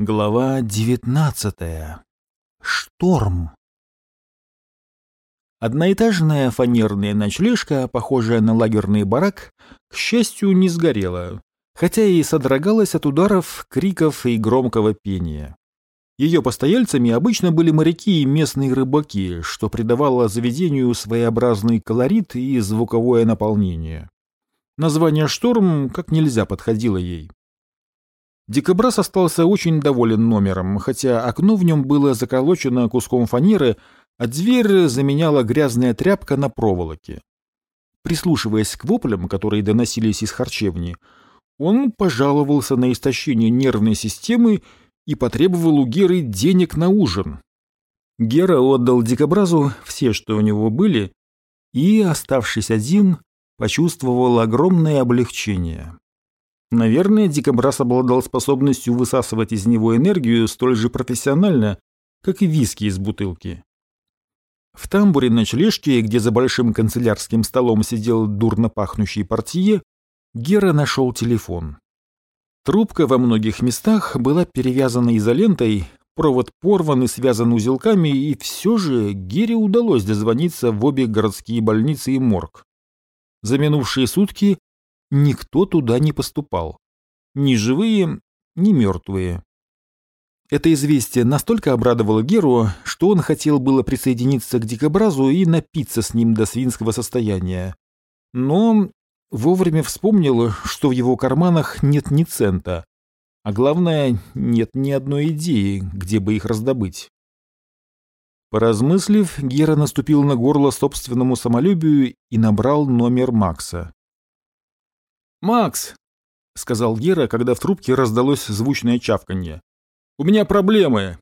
Глава девятнадцатая. Шторм. Одноэтажная фанерная ночлежка, похожая на лагерный барак, к счастью, не сгорела, хотя и содрогалась от ударов, криков и громкого пения. Ее постояльцами обычно были моряки и местные рыбаки, что придавало заведению своеобразный колорит и звуковое наполнение. Название «Шторм» как нельзя подходило ей. Дикобраз остался очень доволен номером, хотя окно в нем было заколочено куском фанеры, а дверь заменяла грязная тряпка на проволоке. Прислушиваясь к воплям, которые доносились из харчевни, он пожаловался на истощение нервной системы и потребовал у Геры денег на ужин. Гера отдал Дикобразу все, что у него были, и, оставшись один, почувствовал огромное облегчение. Наверное, дикобраз обладал способностью высасывать из него энергию столь же профессионально, как и виски из бутылки. В тамбуре ночлежки, где за большим канцелярским столом сидел дурно пахнущий портье, Гера нашел телефон. Трубка во многих местах была перевязана изолентой, провод порван и связан узелками, и все же Гере удалось дозвониться в обе городские больницы и морг. За минувшие сутки никто туда не поступал. Ни живые, ни мертвые. Это известие настолько обрадовало Геру, что он хотел было присоединиться к дикобразу и напиться с ним до свинского состояния. Но вовремя вспомнил, что в его карманах нет ни цента, а главное, нет ни одной идеи, где бы их раздобыть. Поразмыслив, Гера наступил на горло собственному самолюбию и набрал номер Макса. «Макс!» — сказал Гера, когда в трубке раздалось звучное чавканье. «У меня проблемы.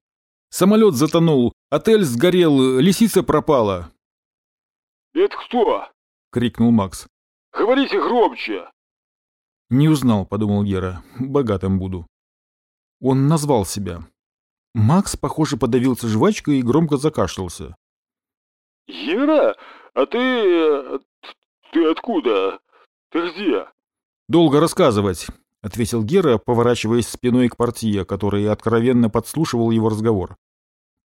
Самолет затонул, отель сгорел, лисица пропала». «Это кто?» — крикнул Макс. «Говорите громче!» «Не узнал», — подумал Гера. «Богатым буду». Он назвал себя. Макс, похоже, подавился жвачкой и громко закашлялся. «Гера, а ты... ты откуда? Ты где?» «Долго рассказывать», — ответил Гера, поворачиваясь спиной к портье, который откровенно подслушивал его разговор.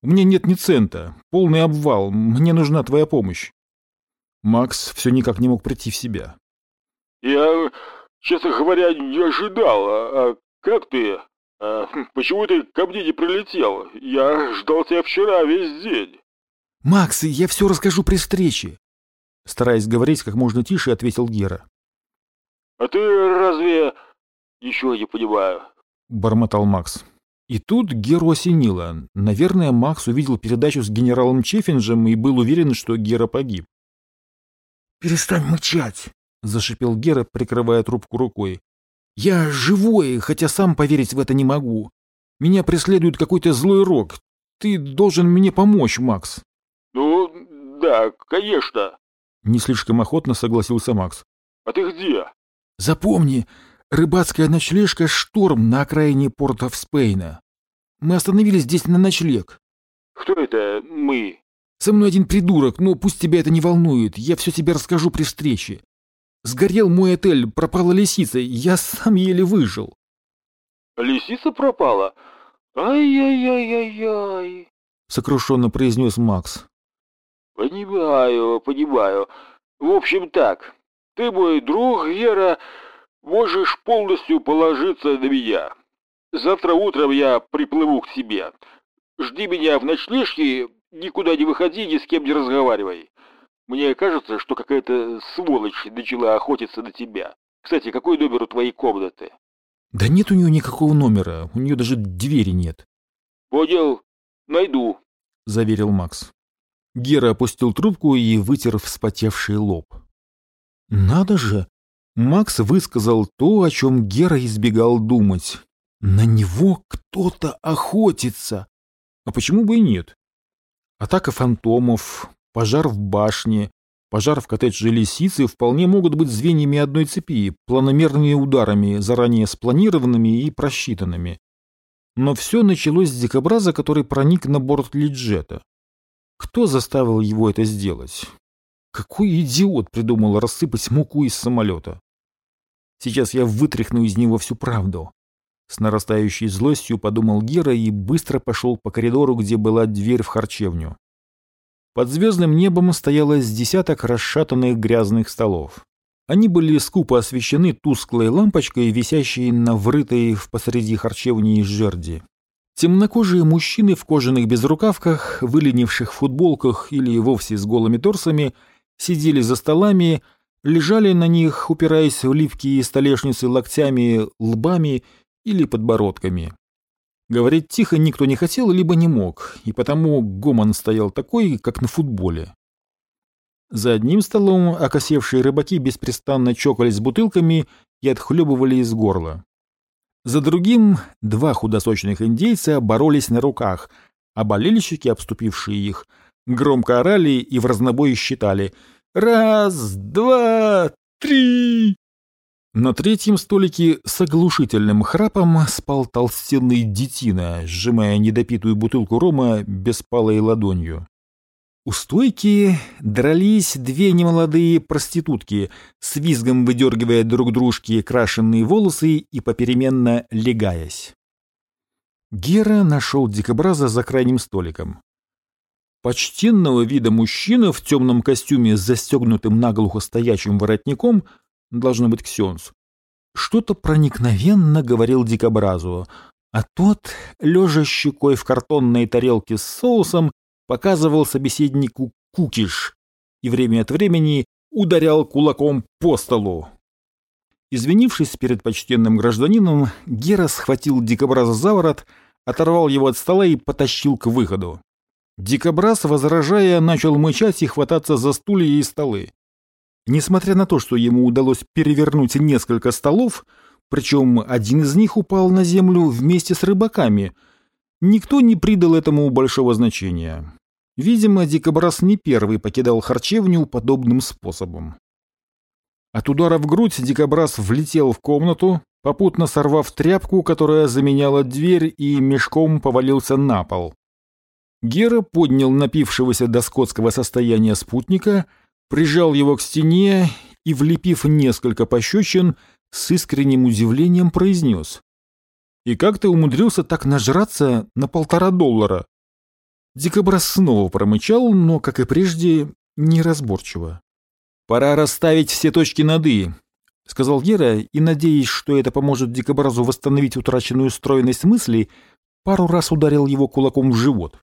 «У меня нет ни цента. Полный обвал. Мне нужна твоя помощь». Макс все никак не мог прийти в себя. «Я, честно говоря, не ожидал. А, а как ты? А, почему ты ко мне не прилетел? Я ждал тебя вчера весь день». «Макс, я все расскажу при встрече», — стараясь говорить как можно тише, ответил Гера. «А ты разве...» «Ничего не понимаю», — бормотал Макс. И тут Геру осенило. Наверное, Макс увидел передачу с генералом Чеффинджем и был уверен, что Гера погиб. «Перестань мычать!» — зашипел Гера, прикрывая трубку рукой. «Я живой, хотя сам поверить в это не могу. Меня преследует какой-то злой рок. Ты должен мне помочь, Макс». «Ну, да, конечно», — не слишком охотно согласился Макс. «А ты где?» Запомни, рыбацкая ночлежка «Шторм» на окраине порта в Спейна. Мы остановились здесь на ночлег. Кто это мы? Со мной один придурок, но пусть тебя это не волнует, я все тебе расскажу при встрече. Сгорел мой отель, пропала лисица, я сам еле выжил. Лисица пропала? Ай-яй-яй-яй-яй. Сокрушенно произнес Макс. Понимаю, понимаю. В общем так, ты мой друг, Гера, можешь полностью положиться на меня. Завтра утром я приплыву к тебе. Жди меня в ночлежке, никуда не выходи, ни с кем не разговаривай. Мне кажется, что какая-то сволочь начала охотиться на тебя. Кстати, какой номер у твоей комнаты? Да нет у нее никакого номера, у нее даже двери нет. Понял, найду, заверил Макс. Гера опустил трубку и вытер вспотевший лоб. Надо же! Макс высказал то, о чем Гера избегал думать. На него кто-то охотится. А почему бы и нет? Атака фантомов, пожар в башне, пожар в коттедже лисицы вполне могут быть звеньями одной цепи, планомерными ударами, заранее спланированными и просчитанными. Но все началось с дикобраза, который проник на борт Лиджета. Кто заставил его это сделать? Какой идиот придумал рассыпать муку из самолета? Сейчас я вытряхну из него всю правду. С нарастающей злостью подумал Гера и быстро пошел по коридору, где была дверь в харчевню. Под звездным небом стояло с десяток расшатанных грязных столов. Они были скупо освещены тусклой лампочкой, висящей на врытой в посреди харчевни жерди. Темнокожие мужчины в кожаных безрукавках, выленивших футболках или вовсе с голыми торсами, сидели за столами, лежали на них, упираясь в липкие столешницы локтями, лбами или подбородками. Говорить тихо никто не хотел, либо не мог, и потому гомон стоял такой, как на футболе. За одним столом окосевшие рыбаки беспрестанно чокались бутылками и отхлебывали из горла. За другим два худосочных индейца боролись на руках, а болельщики, обступившие их, громко орали и в разнобой считали «Раз, два, три!» На третьем столике с оглушительным храпом спал толстенный детина, сжимая недопитую бутылку рома беспалой ладонью. У стойки дрались две немолодые проститутки, с визгом выдергивая друг дружки крашенные волосы и попеременно легаясь. Гера нашел дикобраза за крайним столиком. Почтенного вида мужчина в темном костюме с застегнутым наглухо стоячим воротником – должно быть Ксенс, что-то проникновенно говорил дикобразу, а тот, лежа щекой в картонной тарелке с соусом, показывал собеседнику кукиш и время от времени ударял кулаком по столу. Извинившись перед почтенным гражданином, Гера схватил дикобраза за ворот, оторвал его от стола и потащил к выходу. Дикобраз, возражая, начал мычать и хвататься за стулья и столы. Несмотря на то, что ему удалось перевернуть несколько столов, причем один из них упал на землю вместе с рыбаками, никто не придал этому большого значения. Видимо, дикобраз не первый покидал харчевню подобным способом. От удара в грудь дикобраз влетел в комнату, попутно сорвав тряпку, которая заменяла дверь, и мешком повалился на пол. Гера поднял напившегося до скотского состояния спутника — прижал его к стене и, влепив несколько пощечин, с искренним удивлением произнес. «И как ты умудрился так нажраться на полтора доллара?» Дикобраз снова промычал, но, как и прежде, неразборчиво. «Пора расставить все точки над «и», — сказал Гера, и, надеясь, что это поможет Дикобразу восстановить утраченную стройность мыслей, пару раз ударил его кулаком в живот.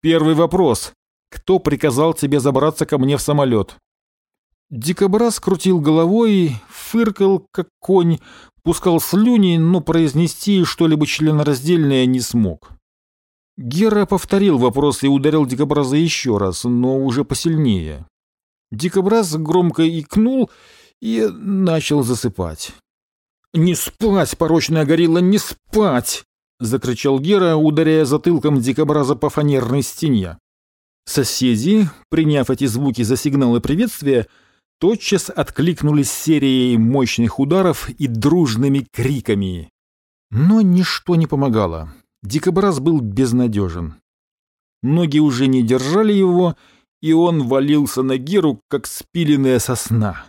«Первый вопрос. Кто приказал тебе забраться ко мне в самолет?» Дикобраз крутил головой, фыркал, как конь, пускал слюни, но произнести что-либо членораздельное не смог. Гера повторил вопрос и ударил дикобраза еще раз, но уже посильнее. Дикобраз громко икнул и начал засыпать. «Не спать, порочная горилла, не спать!» — закричал Гера, ударяя затылком дикобраза по фанерной стене. Соседи, приняв эти звуки за сигналы приветствия, тотчас откликнулись серией мощных ударов и дружными криками. Но ничто не помогало. Дикобраз был безнадежен. Ноги уже не держали его, и он валился на Геру, как спиленная сосна.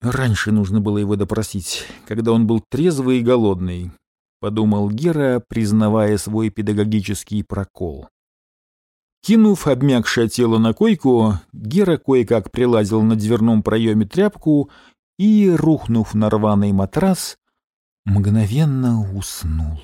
Раньше нужно было его допросить, когда он был трезвый и голодный, — подумал Гера, признавая свой педагогический прокол. Кинув обмякшее тело на койку, Гера кое-как прилазил на дверном проеме тряпку и, рухнув на рваный матрас, мгновенно уснул.